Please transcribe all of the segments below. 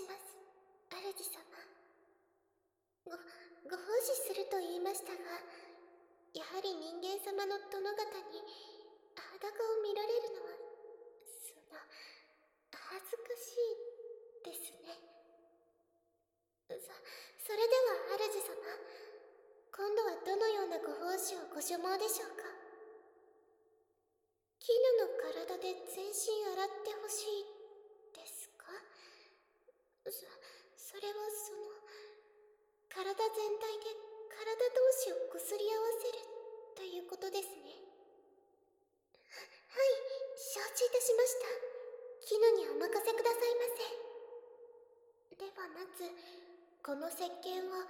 します。主様。ごご奉仕すると言いましたがやはり人間様の殿方に裸を見られるのはその恥ずかしいですね。そそれでは主様今度はどのようなご奉仕をご所望でしょうか？絹の体で全身洗ってほしいですかそそれはその体全体で体同士をこすり合わせるということですね。はい承知いたしました。絹にお任せくださいませ。ではまずこの石鹸を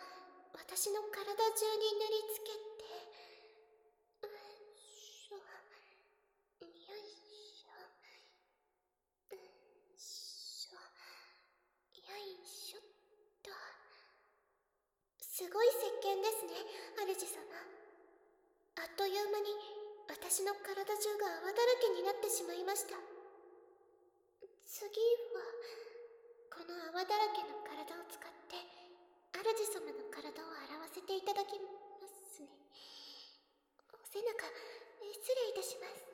私の体中に塗りつけてすごい石鹸ですね。主様あっという間に私の体中が泡だらけになってしまいました。次はこの泡だらけの体を使って主様の体を洗わせていただきますね。お背中失礼いたします。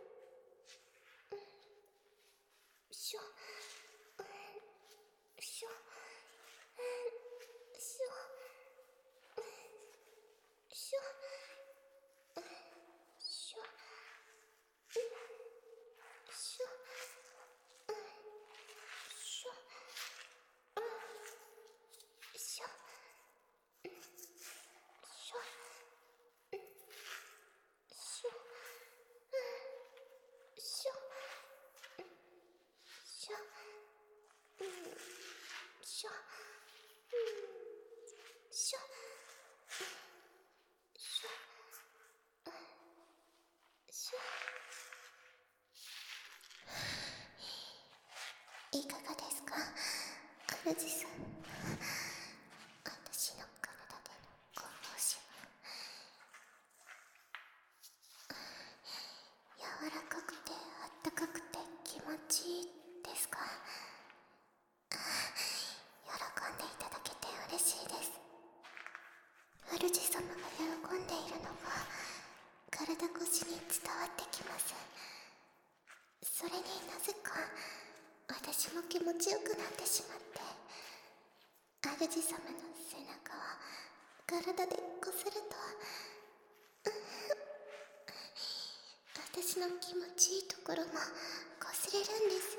しょ。うんしょ。しょ。しょ。いかがですか主さん私の体でのご奉仕は柔らかくてあったかくて気持ちいいですか喜んでいただけて嬉しいです主様が喜んでいるのが体越しに伝わってきますそれになぜか私も気持ちよくなってしまって主様の背中を体でこすると私の気持ちいいところもこすれるんです。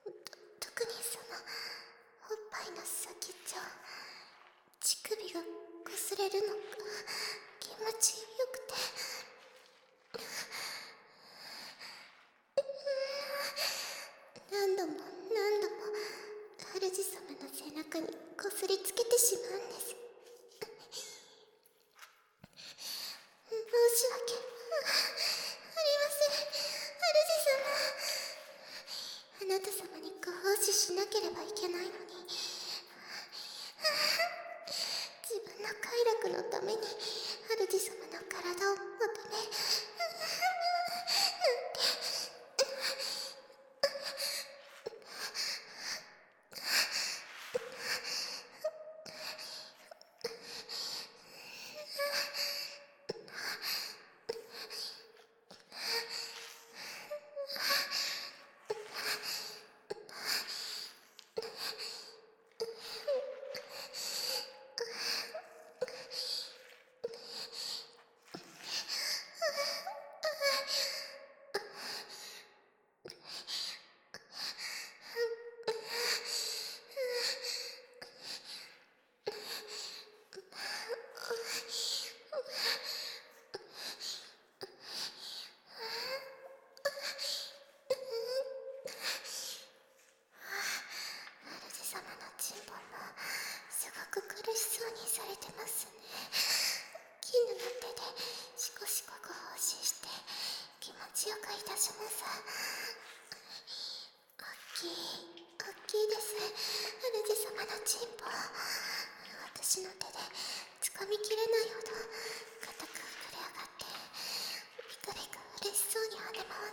と特にそのおっぱいの先っちょ乳首がこすれるのが気持ちよくて。何度も何度も主様の背中にこすりつけてしまうんです。申し訳ありません。主様。あなた様にご奉仕しなければいけないのに。自分の快楽のために主様の体を求めなんて主様のチンポもすごく苦しそうにされてますね絹の手でシコシコご奉仕して紹介いたします。大きい大きいです。主様のチンポ。私の手で掴みきれないほど硬く膨れ上がってビクビク嬉しそうに跳ね回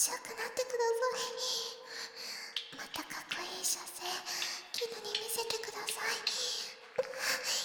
強くなってください。またかっこいい写生絹に見せてください。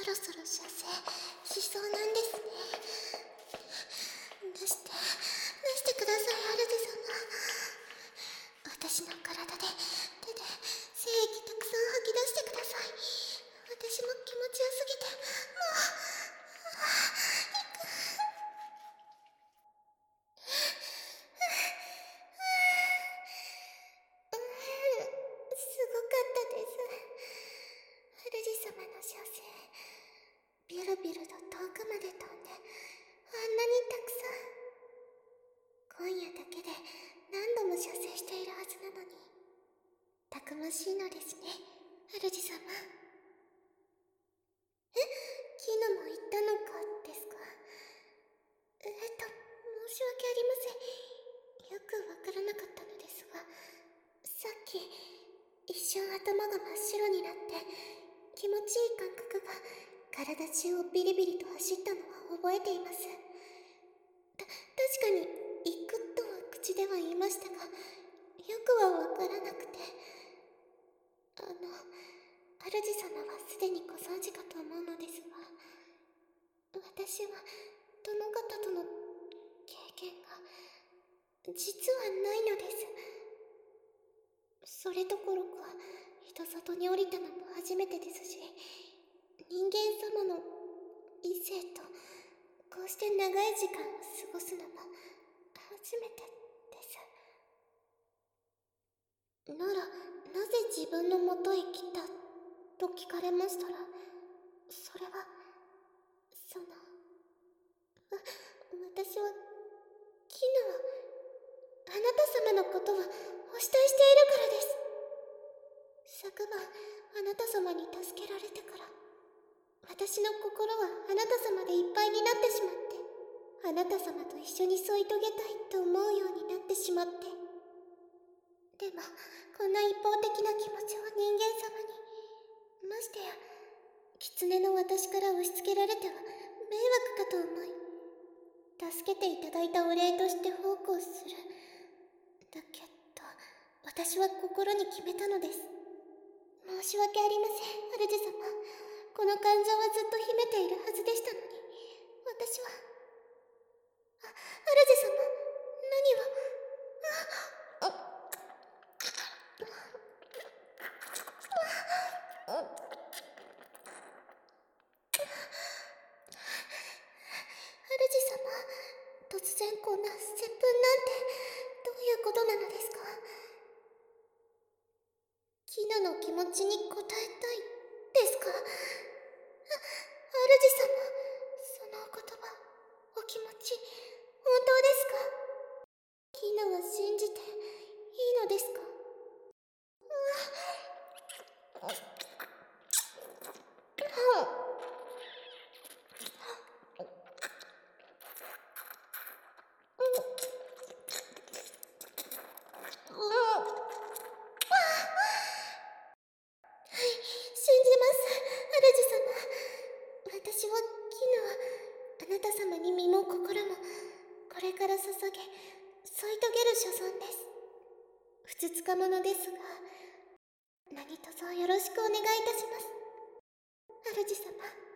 そろそろ射精。しそうなんですね。出して。出してください。アルゼ様。私の体で手で精液だけで何度も射精しているはずなのに。たくましいのですね主様。え？キヌも言ったのか？ですか？えっと申し訳ありません。よくわからなかったのですがさっき一瞬頭が真っ白になって気持ちいい感覚が体中をビリビリと走ったのは覚えています。た確かに「」口では言いましたがよくはわからなくてあの主様はすでにご存知かと思うのですが私は殿方との経験が実はないのです。それどころか人里に降りたのも初めてですし人間様の異性とこうして長い時間を過ごすのも初めて。ならなぜ自分のもとへ来たと聞かれましたらそれはそのわ私はキヌはあなた様のことをお慕いしているからです。昨晩あなた様に助けられてから私の心はあなた様でいっぱいになってしまってあなた様と一緒に添い遂げたいと思うようになってしまってでもこんな一方的な気持ちを人間様にましてや狐の私から押し付けられては迷惑かと思い助けていただいたお礼として奉公するだけど私は心に決めたのです申し訳ありません主様この感情はずっと秘めているはずでしたのに私はあ主様何をあ主様突然こんな接吻なんてどういうことなのですか？キノの気持ちに応えたいですか？あ主様そのお言葉お気持ち本当ですかキヌは信じていいのですかはい信じます主様私はキヌはあなた様に身も心もこれから注げ添い遂げる所存です。ふつつか者ですが何卒よろしくお願いいたします。主様